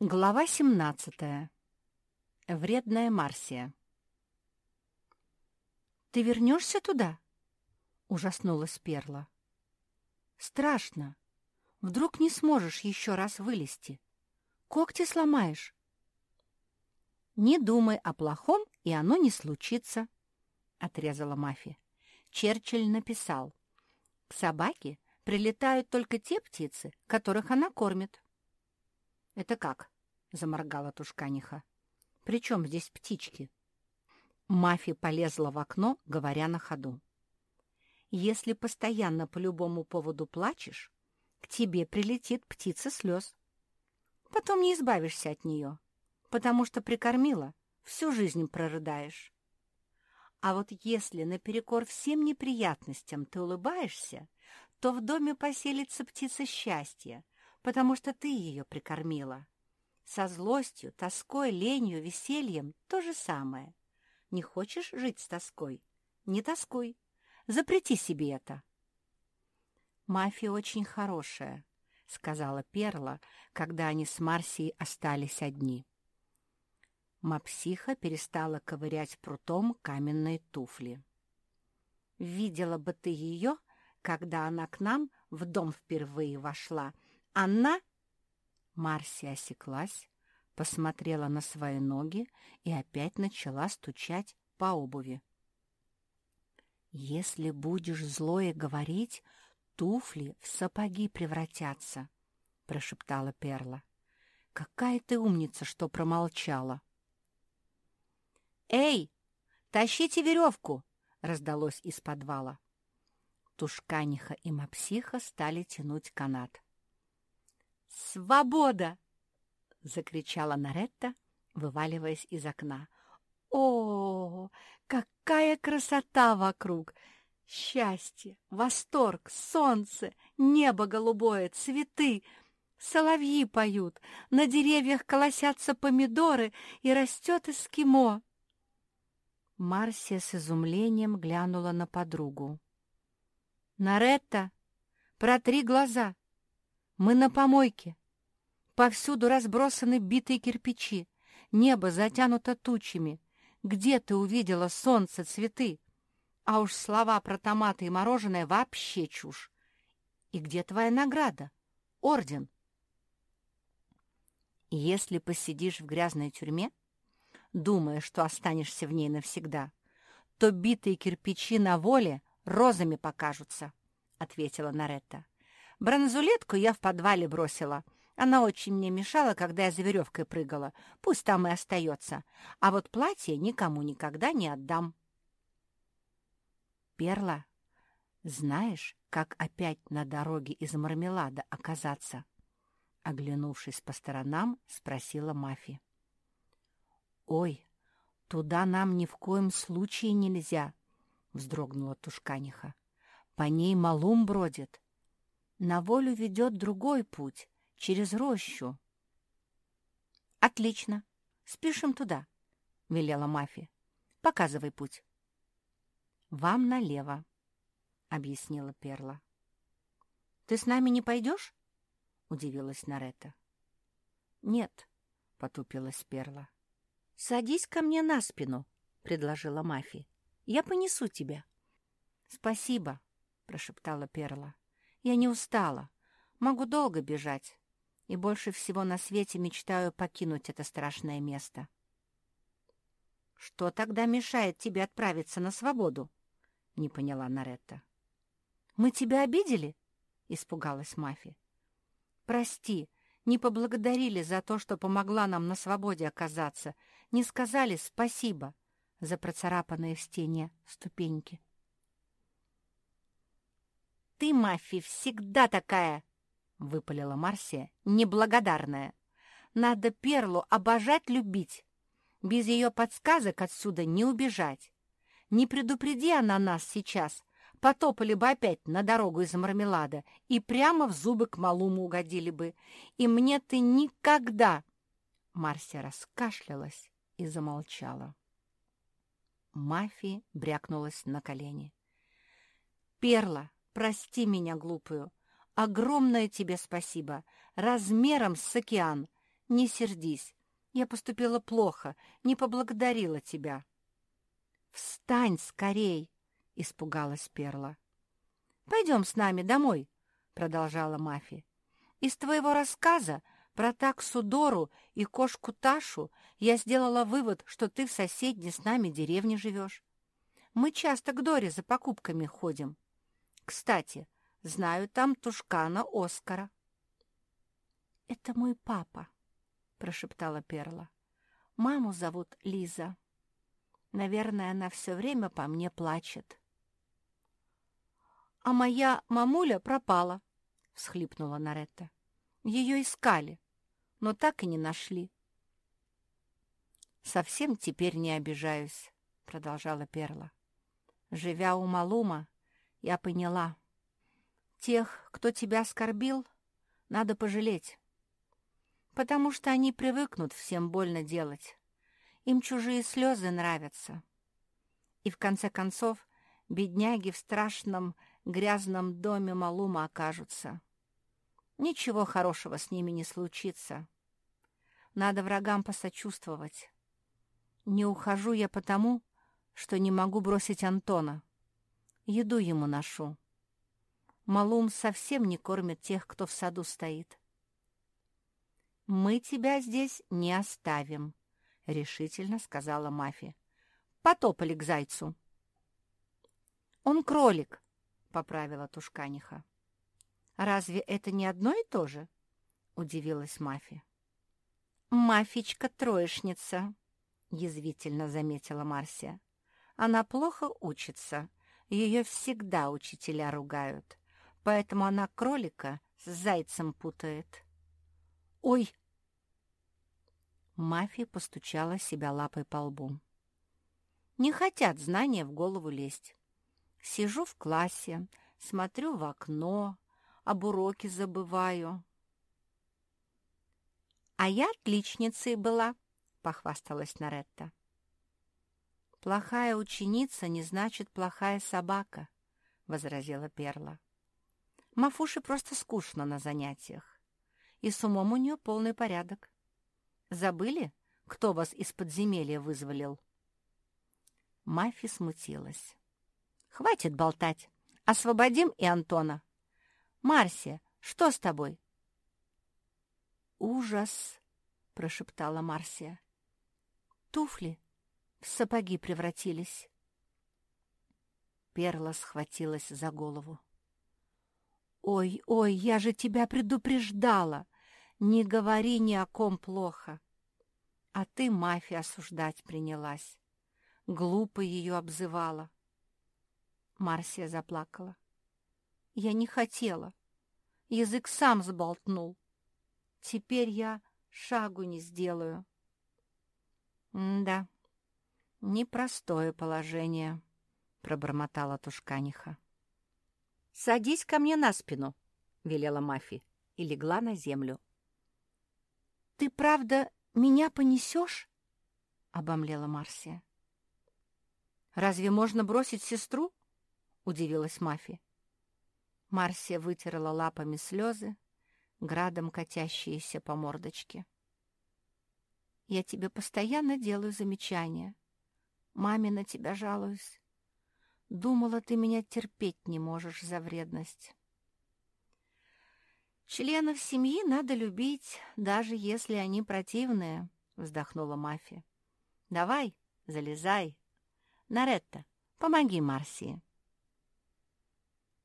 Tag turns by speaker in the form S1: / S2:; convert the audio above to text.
S1: Глава 17. Вредная Марсия. «Ты вернешься туда?» — ужаснулась Перла. «Страшно. Вдруг не сможешь еще раз вылезти. Когти сломаешь». «Не думай о плохом, и оно не случится», — отрезала Мафи. Черчилль написал. «К собаке прилетают только те птицы, которых она кормит». «Это как?» — заморгала Тушканиха. «При чем здесь птички?» Мафи полезла в окно, говоря на ходу. «Если постоянно по любому поводу плачешь, к тебе прилетит птица слез. Потом не избавишься от нее, потому что прикормила, всю жизнь прорыдаешь. А вот если наперекор всем неприятностям ты улыбаешься, то в доме поселится птица счастья, потому что ты ее прикормила. Со злостью, тоской, ленью, весельем то же самое. Не хочешь жить с тоской? Не тоскуй. Запрети себе это. «Мафия очень хорошая», — сказала Перла, когда они с Марсией остались одни. Мапсиха перестала ковырять прутом каменные туфли. «Видела бы ты ее, когда она к нам в дом впервые вошла, «Анна?» Марси осеклась, посмотрела на свои ноги и опять начала стучать по обуви. «Если будешь злое говорить, туфли в сапоги превратятся», — прошептала Перла. «Какая ты умница, что промолчала!» «Эй, тащите веревку!» — раздалось из подвала. Тушканиха и Мапсиха стали тянуть канат. «Свобода!» — закричала Наретта, вываливаясь из окна. «О, какая красота вокруг! Счастье, восторг, солнце, небо голубое, цветы!» Соловьи поют, на деревьях колосятся помидоры, и растет эскимо. Марсия с изумлением глянула на подругу. «Наретта, протри глаза!» Мы на помойке. Повсюду разбросаны битые кирпичи. Небо затянуто тучами. Где ты увидела солнце, цветы? А уж слова про томаты и мороженое вообще чушь. И где твоя награда? Орден. Если посидишь в грязной тюрьме, думая, что останешься в ней навсегда, то битые кирпичи на воле розами покажутся, — ответила Наретта. Бронзулетку я в подвале бросила. Она очень мне мешала, когда я за веревкой прыгала. Пусть там и остается. А вот платье никому никогда не отдам. Перла, знаешь, как опять на дороге из мармелада оказаться? Оглянувшись по сторонам, спросила Мафи. «Ой, туда нам ни в коем случае нельзя!» — вздрогнула Тушканиха. «По ней малум бродит. На волю ведет другой путь, через рощу. — Отлично. Спешим туда, — велела Мафи. — Показывай путь. — Вам налево, — объяснила Перла. — Ты с нами не пойдешь? — удивилась Нарета. — Нет, — потупилась Перла. — Садись ко мне на спину, — предложила Мафи. — Я понесу тебя. — Спасибо, — прошептала Перла. Я не устала, могу долго бежать, и больше всего на свете мечтаю покинуть это страшное место. «Что тогда мешает тебе отправиться на свободу?» — не поняла Наретта. «Мы тебя обидели?» — испугалась Мафи. «Прости, не поблагодарили за то, что помогла нам на свободе оказаться, не сказали спасибо за процарапанные в стене ступеньки». «Ты, Мафи, всегда такая!» — выпалила Марсия, неблагодарная. «Надо Перлу обожать, любить. Без ее подсказок отсюда не убежать. Не предупреди она нас сейчас, потопали бы опять на дорогу из мармелада и прямо в зубы к малому угодили бы. И мне ты никогда...» Марсия раскашлялась и замолчала. Мафи брякнулась на колени. «Перла, Прости меня, глупую. Огромное тебе спасибо. Размером с океан. Не сердись. Я поступила плохо, не поблагодарила тебя. «Встань скорей!» — испугалась Перла. «Пойдем с нами домой», — продолжала Мафи. «Из твоего рассказа про таксу Дору и кошку Ташу я сделала вывод, что ты в соседней с нами деревне живешь. Мы часто к Доре за покупками ходим. Кстати, знаю там Тушкана Оскара». «Это мой папа», — прошептала Перла. «Маму зовут Лиза. Наверное, она все время по мне плачет». «А моя мамуля пропала», — всхлипнула Наретта. «Ее искали, но так и не нашли». «Совсем теперь не обижаюсь», — продолжала Перла. «Живя у Малума, я поняла. Тех, кто тебя оскорбил, надо пожалеть потому что они привыкнут всем больно делать. Им чужие слезы нравятся. И в конце концов бедняги в страшном грязном доме Малума окажутся. Ничего хорошего с ними не случится. Надо врагам посочувствовать. Не ухожу я потому, что не могу бросить Антона. Еду ему ношу. Малум совсем не кормит тех, кто в саду стоит. «Мы тебя здесь не оставим», — решительно сказала Мафи. «Потопали к зайцу». «Он кролик», — поправила Тушканиха. «Разве это не одно и то же?» — удивилась Мафи. «Мафичка-троечница», — язвительно заметила Марсия. «Она плохо учится. Ее всегда учителя ругают. Поэтому она кролика с зайцем путает». «Ой!» Мафия постучала себя лапой по лбу. «Не хотят знания в голову лезть. Сижу в классе, смотрю в окно, об уроке забываю». «А я отличницей была», — похвасталась Наретта. «Плохая ученица не значит плохая собака», — возразила Перла. «Мафуше просто скучно на занятиях и с умом у нее полный порядок. Забыли, кто вас из подземелья вызволил?» Мафи смутилась. «Хватит болтать. Освободим и Антона. Марсия, что с тобой?» «Ужас!» — прошептала Марсия. «Туфли в сапоги превратились». Перла схватилась за голову. «Ой, ой, я же тебя предупреждала! Не говори ни о ком плохо!» А ты мафия осуждать принялась. Глупо ее обзывала. Марсия заплакала. Я не хотела. Язык сам сболтнул. Теперь я шагу не сделаю. Да, непростое положение, пробормотала Тушканиха. «Садись ко мне на спину», — велела Мафи и легла на землю. «Ты правда меня понесешь?» — обомлела Марсия. «Разве можно бросить сестру?» — удивилась Мафи. Марсия вытерла лапами слезы, градом катящиеся по мордочке. «Я тебе постоянно делаю замечания. Маме на тебя жалуюсь. Думала, ты меня терпеть не можешь за вредность. Членов семьи надо любить, даже если они противные, вздохнула Мафия. Давай, залезай. Наретта, помоги Марсии.